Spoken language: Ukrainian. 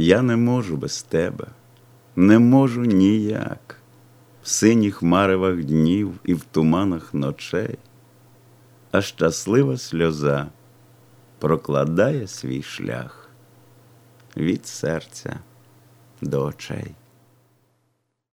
Я не можу без тебе, не можу ніяк, в синіх маревах днів і в туманах ночей, а щаслива сльоза прокладає свій шлях від серця до очей.